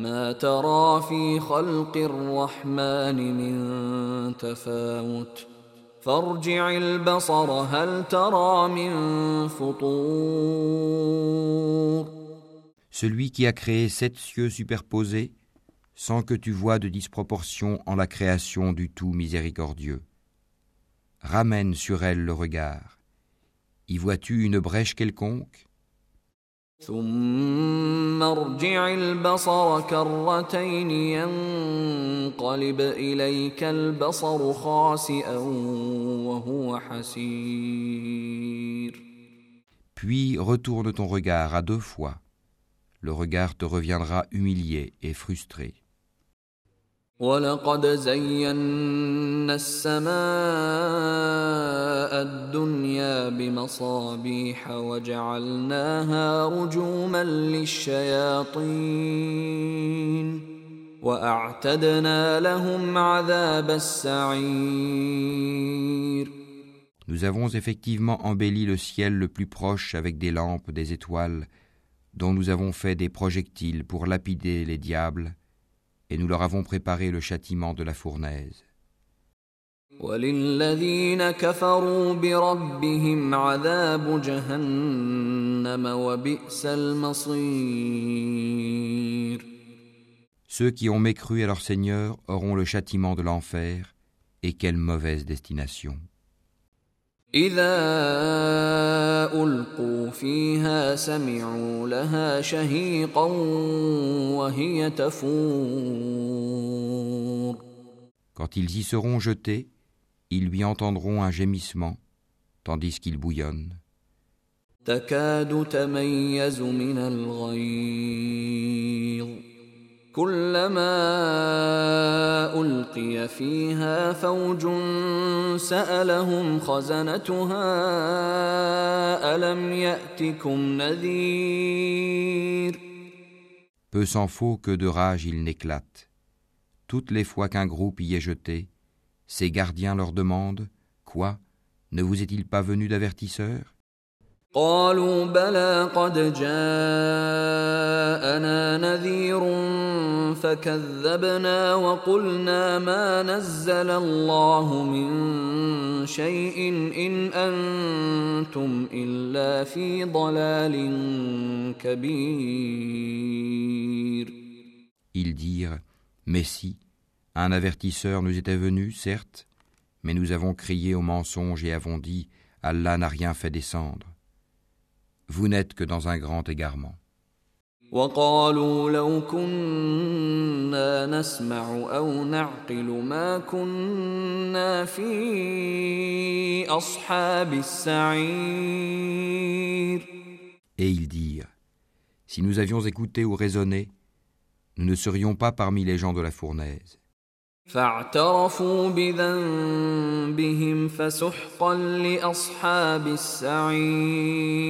ما ترى في خلق الرحمن من تفاوت فارجع البصر هل ترى من فطور Celui qui a créé sept cieux superposés, sans que tu vois de disproportion en la création du tout miséricordieux. Ramène sur elle le regard. Y vois-tu une brèche quelconque ثم ارجع البصر كرتين ينقلب إليك البصر خاسئا وهو حسير Puis retourne ton regard à deux fois. Le regard te reviendra humilié et frustré. ولقد زينا السماء الدنيا بمصابيح وجعلناها رجوما للشياطين واعتدنا لهم عذاب السعير Nous avons effectivement embelli le ciel le plus proche avec des lampes, des étoiles, dont nous avons fait des projectiles pour lapider les diables, et nous leur avons préparé le châtiment de la fournaise. Ceux qui ont mécru à leur Seigneur auront le châtiment de l'enfer, et quelle mauvaise destination. إذا ألقوا فيها سمعوا لها شهيقا وهي تفور Quand ils y seront jetés, ils lui entendront un gémissement, tandis qu'il bouillonne. تكاد تميز من الغيظ كلما ألقي فيها فوج سألهم خزنتها ألم يأتكم نذير Peu s'en faut que de rage il n'éclate. Toutes les fois qu'un groupe y est jeté, ses gardiens leur demandent Quoi Ne vous est-il pas venu d'avertisseur قالوا بلى قد جاءنا نذير فكذبنا وقلنا ما نزل الله من شيء إن أنتم إلا في ضلال كبير Ils dirent Mais si, un avertisseur nous était venu, certes, mais nous avons crié au mensonge et avons dit Allah n'a rien fait descendre. Vous n'êtes que dans un grand égarement. وقالوا لو كنا نسمع أو نعقل ما كنا في أصحاب السعير Et ils dirent Si nous avions écouté ou raisonné, nous ne serions pas parmi les gens de la fournaise. فاعترفوا بذنبهم فسحقا لأصحاب السعير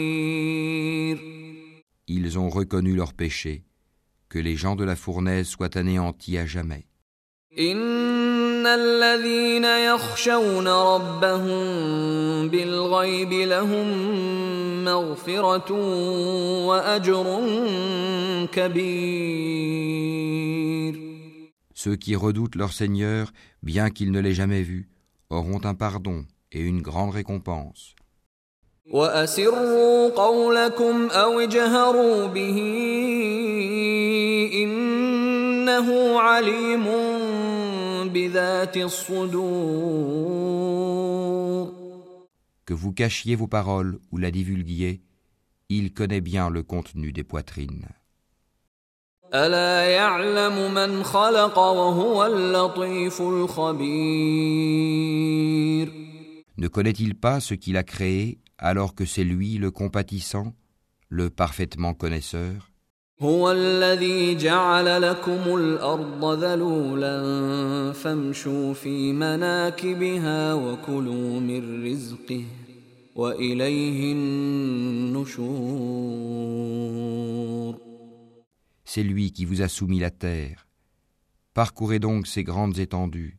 Ils ont reconnu leur péché, que les gens de la fournaise soient anéantis à jamais. إن الذين يخشون ربهم بالغيب لهم مغفرة وأجر كبير Ceux qui redoutent leur Seigneur, bien qu'ils ne l'aient jamais vu, auront un pardon et une grande récompense. وأسروا قولكم أو اجهروا به إن إنه عليم بذات الصدور Que vous cachiez vos paroles ou la divulguiez, il connaît bien le contenu des poitrines. ألا يعلم من خلق وهو اللطيف الخبير؟ Ne connaît-il pas ce qu'il a créé alors que c'est lui le compatissant, le parfaitement connaisseur? هو الذي جعل لكم الأرض ذلولا فامشوا في مناكبها وكلوا من رزقه وإليه النشور. C'est lui qui vous a soumis la terre. Parcourez donc ces grandes étendues.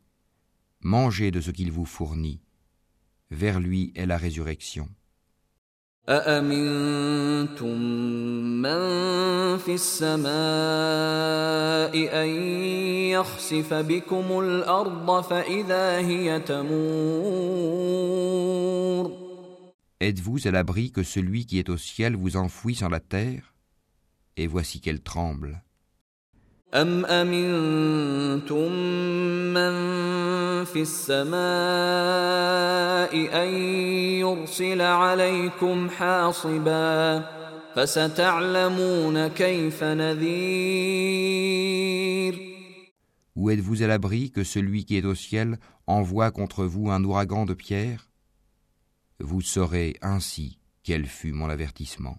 Mangez de ce qu'il vous fournit. Vers lui est la résurrection. أأمنتم من في السماء أن يخسف بكم الأرض فإذا هي تمور Êtes-vous à l'abri que celui qui est au ciel vous enfouit sur la terre Et voici qu'elle tremble. أم أمنتم من في السماء أن يرسل عليكم حاصبا فستعلمون كيف نذير Ou êtes-vous à l'abri que celui qui est au ciel envoie contre vous un ouragan de pierre Vous saurez ainsi quel fut mon avertissement.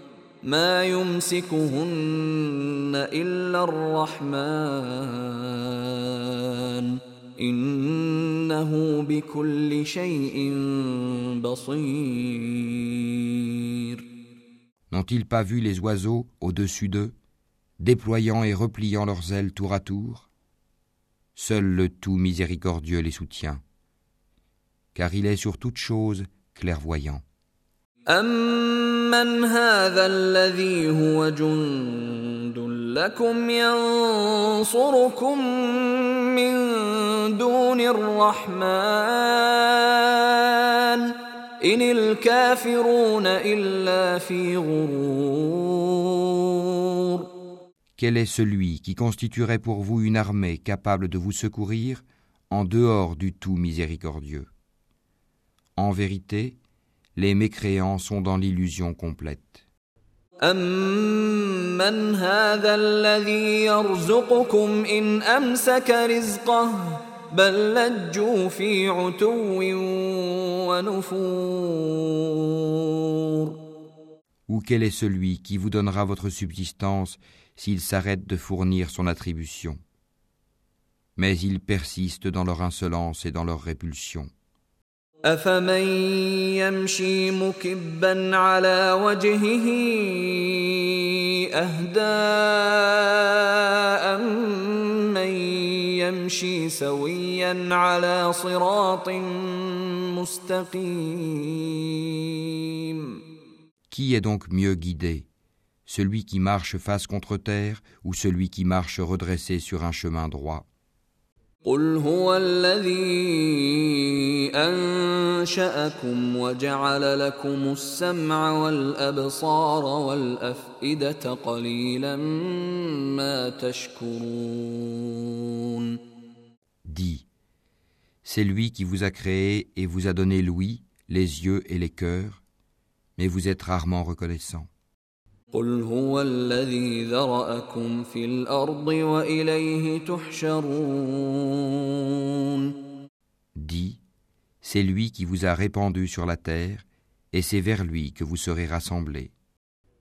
ما يمسكهن إلا الرحمن إنه بكل شيء بصير N'ont-ils pas vu les oiseaux au-dessus d'eux, déployant et repliant leurs ailes tour à tour Seul le tout miséricordieux les soutient, car il est sur toute chose clairvoyant. أمن هذا الذي هو جند لكم ينصركم من دون الرحمن إن الكافرون إلا في غرور Quel est celui qui constituerait pour vous une armée capable de vous secourir en dehors du tout miséricordieux En vérité, les mécréants sont dans l'illusion complète. أمن هذا الذي يرزقكم إن أمسك رزقه بل لجوا في عتو ونفور Ou quel est celui qui vous donnera votre subsistance s'il s'arrête de fournir son attribution Mais ils persistent dans leur insolence et dans leur répulsion. أفمن يمشي مكبا على وجهه أهدى أمن يمشي سويا على صراط مستقيم Qui est donc mieux guidé Celui qui marche face contre terre ou celui qui marche redressé sur un chemin droit قل هو الذي أنشأكم وجعل لكم السمع والأبصار والأفئدة قليلا ما تشكرون Dis, c'est lui qui vous a créé et vous a donné l'ouïe, les yeux et les cœurs, mais vous êtes rarement reconnaissant. قل هو الذي ذرأكم في الأرض وإليه تحشرون Dis, c'est lui qui vous a répandu sur la terre, et c'est vers lui que vous serez rassemblés.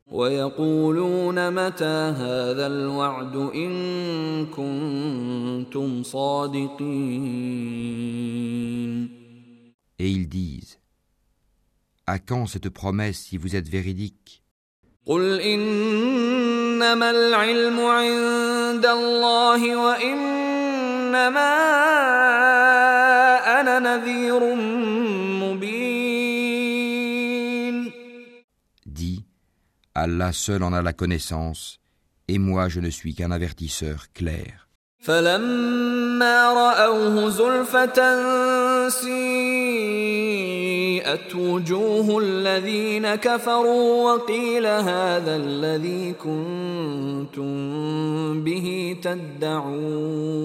ويقولون متى هذا الوعد إن كنتم صادقين Et ils disent, À quand cette promesse si vous êtes véridique قل إنما العلم عند الله وإنما إنما أنا نذير مبين Dis, Allah seul en a la connaissance, et moi je ne suis qu'un avertisseur clair. فلما رأوه زلفة سيئت وجوه الذين كفروا وقيل هذا الذي كنتم به تدعون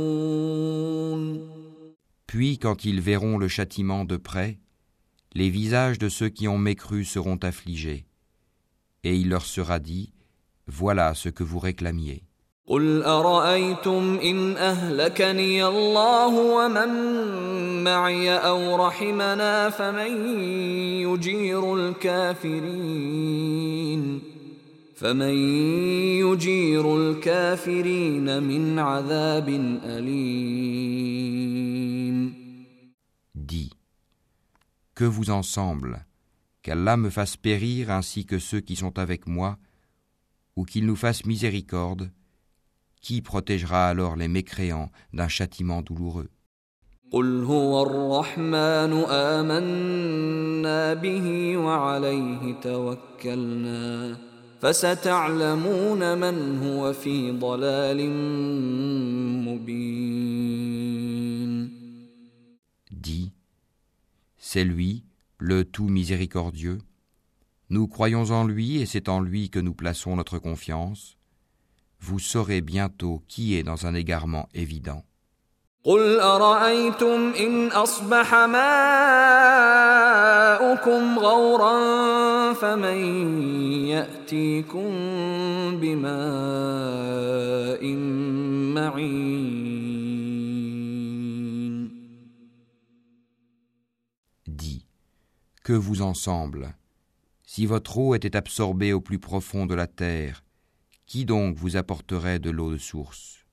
Puis quand ils verront le châtiment de près, les visages de ceux qui ont mécru seront affligés, et il leur sera dit, Voilà ce que vous réclamiez. قل أرأيتم إن أهلكني الله ومن معي أو رحمنا فمن يجير الكافرين فمن يجير الكافرين من عذاب أليم Dis, que vous ensemble, qu'Allah me fasse périr ainsi que ceux qui sont avec moi, ou qu'il nous fasse miséricorde, qui protégera alors les mécréants d'un châtiment douloureux قل هو الرحمن آمنا به وعليه توكلنا فستعلمون من هو في ضلال مبين Dis, c'est lui, le tout miséricordieux. Nous croyons en lui et c'est en lui que nous plaçons notre confiance. Vous saurez bientôt qui est dans un égarement évident. قل أرأيتم إن أصبح ماؤكم غورا فمن يأتيكم بماء معين Dis, que vous ensemble, si votre eau était absorbée au plus profond de la terre, qui donc vous apporterait de l'eau de source?